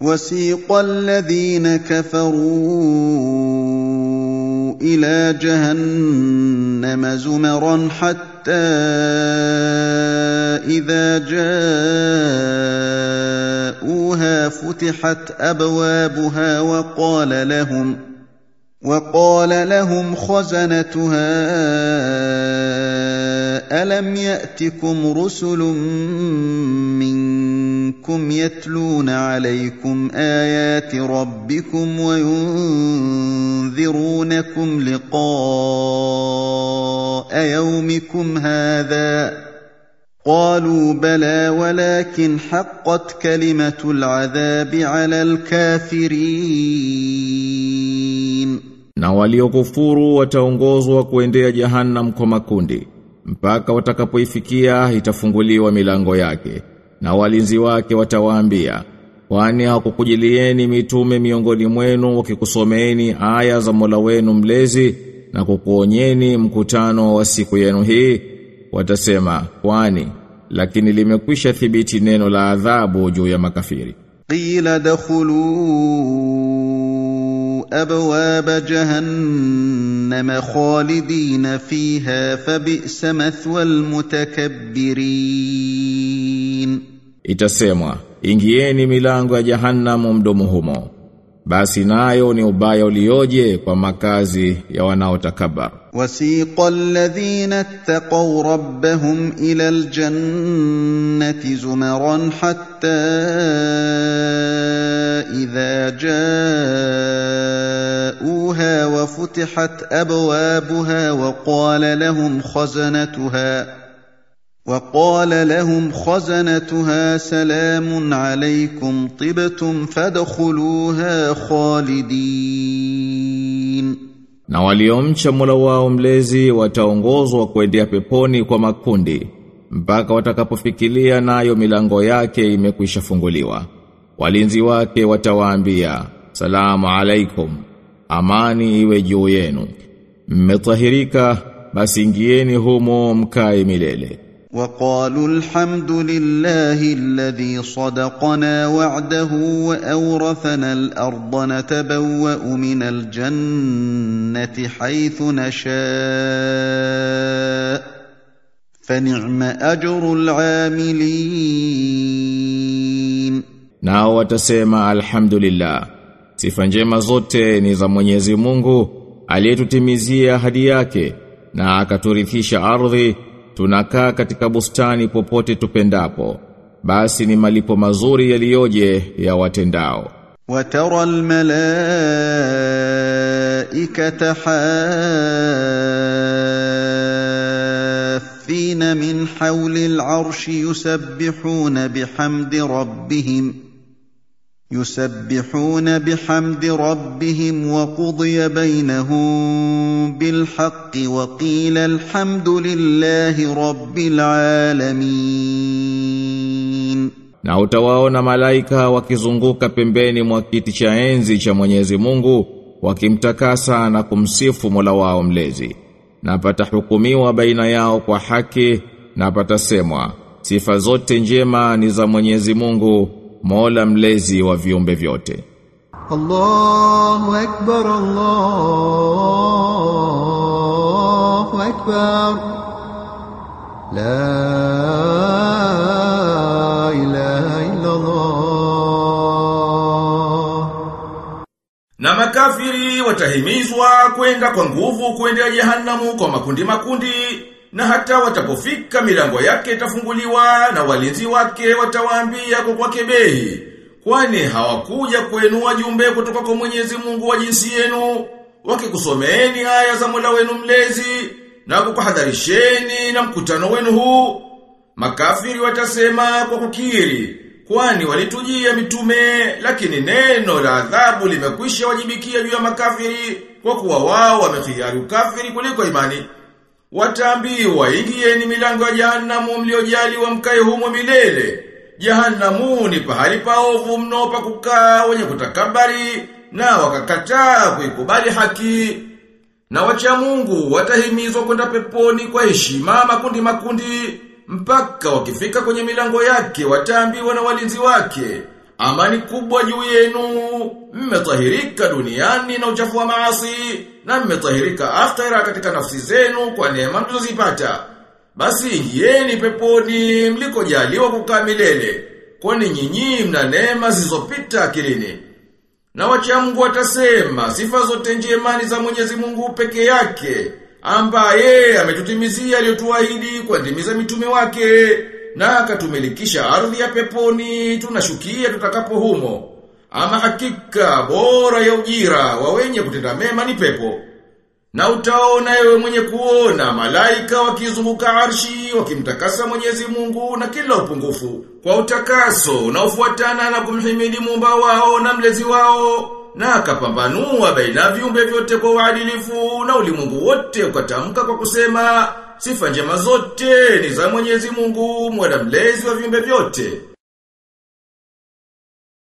وسيق الذين كفروا إلى جهنم زمرا حتى إذا جاءوها فتحت أبوابها وقال لهم وقال لهم خزنتها ألم يأتكم رسل منكم يتلون عليكم ايات ربكم وينذرونكم لقاء يومكم هذا قالوا بلى ولكن حقت كلمه العذاب على الكافرين Na waliokufuru wataongozwa kuendea jahannam kwa makundi mpaka watakapoifikia itafunguliwa milango yake na walinzi wake watawaambia kwani hakukujilieni mitume miongoni mwenu wakikusomeeni aya za Mola wenu mlezi na kukuonyeni mkutano wa siku yenu hii? Watasema kwani lakini limekwisha thibiti neno la adhabu juu ya makafiri. Qila dakhulu abwaab jahannam khalidin fiha fabi'sa mathwal mutakabbirin. Itasemwa, ingieni milango ya jahannamu mdomo humo. Basi nayo ni ubaya ulioje kwa makazi ya wanaotakabar. Wasiqa alladhina ttaqaw rabbahum ila aljannati zumaran hatta idha ja'uha wa futihat abwabuha wa qala lahum khaznatuha وقال لهم خزنتها سلام عليكم طبتم فادخلوها خالدين na waliomcha Mola wao mlezi wataongozwa kuendea peponi kwa makundi mpaka watakapofikilia nayo milango yake imekwisha funguliwa walinzi wake watawaambia salamu alaikum amani iwe juu yenu mmetahirika basi ingieni humo mkae milele وقالوا الحمد لله الذي صدقنا وعده واورثنا الأرض نتبوا من الجنه حيث نشاء فنعم اجر العاملين nao watasema alhamdulillah sifa njema zote ni za Mwenyezi Mungu aliyetutimizia ahadi yake na akaturithisha ardhi tunakaa katika bustani popote tupendapo basi ni malipo mazuri yaliyoje ya watendao. Watara almalaikata hafina min hawli al'arshi yusabbihuna bihamdi rabbihim. يسبحون بحمد ربهم وقضي بينهم بالحق وقيل الحمد لله رب العالمين na utawaona malaika wakizunguka pembeni mwa kiti cha enzi cha Mwenyezi Mungu wakimtakasa na kumsifu Mola wao mlezi na patahukumiwa baina yao kwa haki na patasemwa sifa zote njema ni za Mwenyezi Mungu Mola mlezi wa viumbe vyote. Allahu akbar Allahu akbar. La ilaha illa Allah Na makafiri watahimizwa kwenda kwa nguvu kuendea jehanamu kwa makundi makundi na hata watapofika milango yake itafunguliwa na walinzi wake watawaambia kwa kwake kebehi kwani hawakuja kwenu wajumbe kutoka kwa Mwenyezi Mungu wa jinsi yenu wakikusomeeni aya za Mola wenu mlezi na kukuhadharisheni na mkutano wenu huu. Makafiri watasema kwa kukiri kwani walitujia mitume lakini neno la adhabu limekwisha wajibikia juu ya makafiri kwa kuwa wao wamekhiari ukafiri kuliko imani Wataambiwa ingieni milango ya jahanamu mliojaliwa mkae humo milele. Jahanamu ni pahali paovu mno pa kukaa wenye kutakabari na wakakataa kuikubali haki. Na wacha Mungu watahimizwa kwenda peponi kwa heshima makundi makundi mpaka wakifika kwenye milango yake wataambiwa na walinzi wake. Amani kubwa juu yenu, mmetahirika duniani na uchafu wa maasi, na mmetahirika akhera katika nafsi zenu kwa neema mlizozipata. Basi ingieni peponi mlikojaliwa kukaa milele, kwani nyinyi mna neema zilizopita akilini. Na wacha Mungu watasema sifa zote njema ni za Mwenyezi Mungu peke yake, ambaye ametutimizia aliyotuahidi kwa ndimiza mitume wake na akatumilikisha ardhi ya peponi tunashukia tutakapo humo. Ama hakika bora ya ujira wa wenye kutenda mema ni pepo. Na utaona wewe mwenye kuona malaika wakizunguka arshi wakimtakasa Mwenyezi Mungu na kila upungufu kwa utakaso unaofuatana na kumhimidi mumba wao na mlezi wao na akapambanua baina viumbe vyote kwa uadilifu na ulimwengu wote ukatamka kwa kusema sifa njema zote ni za Mwenyezi Mungu mwana mlezi wa viumbe vyote